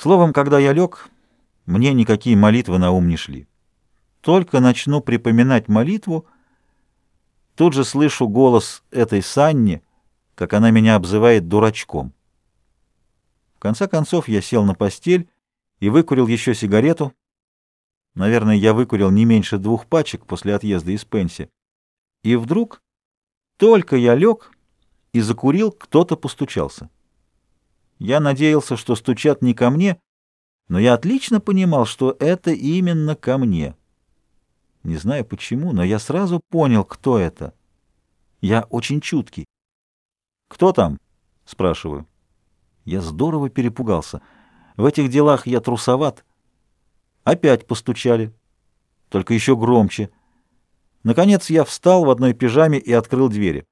Словом, когда я лег, мне никакие молитвы на ум не шли. Только начну припоминать молитву, тут же слышу голос этой Санни, как она меня обзывает дурачком. В конце концов я сел на постель и выкурил еще сигарету. Наверное, я выкурил не меньше двух пачек после отъезда из Пенси. И вдруг, только я лег и закурил, кто-то постучался. Я надеялся, что стучат не ко мне, но я отлично понимал, что это именно ко мне. Не знаю почему, но я сразу понял, кто это. Я очень чуткий. «Кто там?» — спрашиваю. Я здорово перепугался. В этих делах я трусоват. Опять постучали, только еще громче. Наконец я встал в одной пижаме и открыл двери.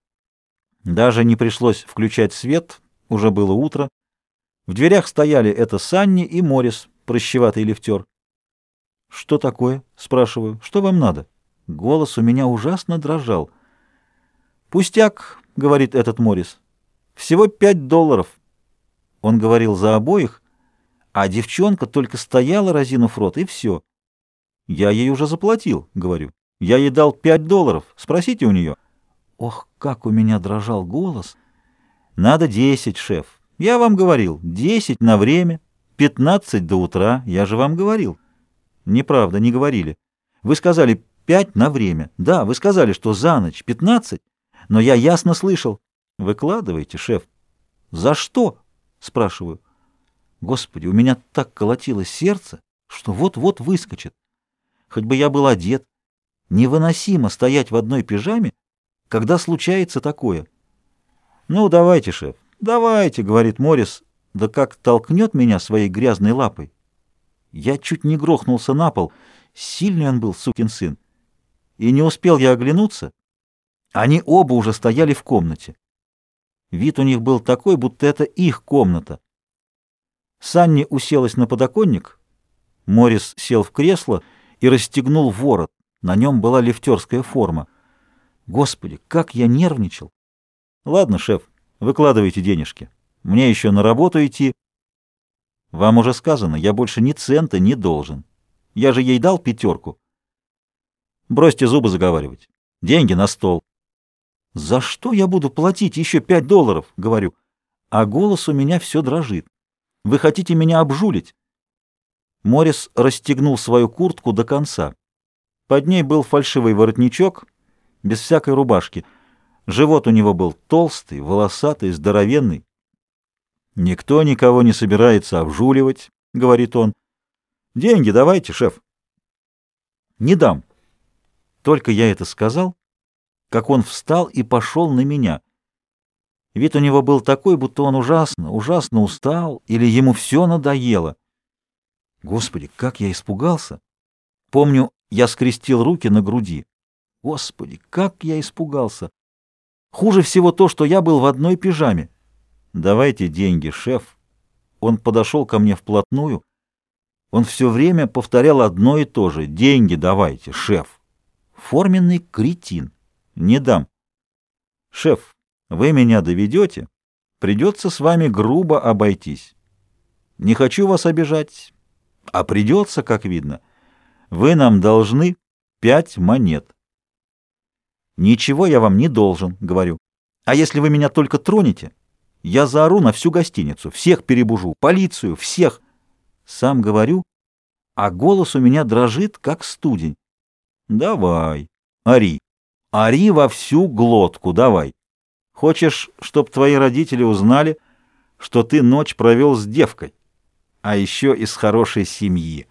Даже не пришлось включать свет, уже было утро. В дверях стояли это Санни и Морис, прыщеватый лифтер. «Что такое?» — спрашиваю. «Что вам надо?» Голос у меня ужасно дрожал. «Пустяк», — говорит этот Морис. «Всего пять долларов». Он говорил за обоих, а девчонка только стояла, разинув рот, и все. «Я ей уже заплатил», — говорю. «Я ей дал пять долларов. Спросите у нее». Ох, как у меня дрожал голос. «Надо десять, шеф. Я вам говорил, десять на время, пятнадцать до утра. Я же вам говорил». Неправда, не говорили. Вы сказали пять на время. Да, вы сказали, что за ночь пятнадцать, но я ясно слышал. Выкладывайте, шеф. За что? Спрашиваю. Господи, у меня так колотилось сердце, что вот-вот выскочит. Хоть бы я был одет. Невыносимо стоять в одной пижаме, когда случается такое. Ну, давайте, шеф, давайте, говорит Морис, да как толкнет меня своей грязной лапой. Я чуть не грохнулся на пол. Сильный он был, сукин сын. И не успел я оглянуться. Они оба уже стояли в комнате. Вид у них был такой, будто это их комната. Санни уселась на подоконник. Морис сел в кресло и расстегнул ворот. На нем была лифтерская форма. Господи, как я нервничал! Ладно, шеф, выкладывайте денежки. Мне еще на работу идти. Вам уже сказано, я больше ни цента не должен. Я же ей дал пятерку. Бросьте зубы заговаривать. Деньги на стол. За что я буду платить еще пять долларов, говорю. А голос у меня все дрожит. Вы хотите меня обжулить? Морис расстегнул свою куртку до конца. Под ней был фальшивый воротничок, без всякой рубашки. Живот у него был толстый, волосатый, здоровенный. «Никто никого не собирается обжуливать», — говорит он. «Деньги давайте, шеф». «Не дам». Только я это сказал, как он встал и пошел на меня. Вид у него был такой, будто он ужасно, ужасно устал, или ему все надоело. Господи, как я испугался! Помню, я скрестил руки на груди. Господи, как я испугался! Хуже всего то, что я был в одной пижаме. «Давайте деньги, шеф». Он подошел ко мне вплотную. Он все время повторял одно и то же. «Деньги давайте, шеф». Форменный кретин. Не дам. «Шеф, вы меня доведете? Придется с вами грубо обойтись. Не хочу вас обижать, а придется, как видно. Вы нам должны пять монет». «Ничего я вам не должен», — говорю. «А если вы меня только тронете, я заору на всю гостиницу, всех перебужу, полицию, всех. Сам говорю, а голос у меня дрожит, как студень. Давай, ори, ори во всю глотку, давай. Хочешь, чтоб твои родители узнали, что ты ночь провел с девкой, а еще из хорошей семьи.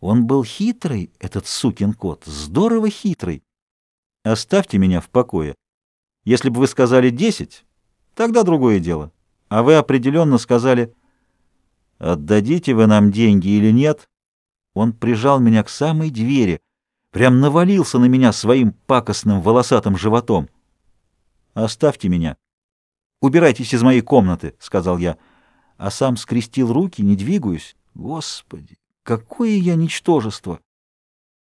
Он был хитрый, этот сукин кот, здорово хитрый. Оставьте меня в покое. Если бы вы сказали десять, Тогда другое дело. А вы определенно сказали, отдадите вы нам деньги или нет. Он прижал меня к самой двери, прям навалился на меня своим пакостным волосатым животом. «Оставьте меня. Убирайтесь из моей комнаты», — сказал я, а сам скрестил руки, не двигаюсь. Господи, какое я ничтожество!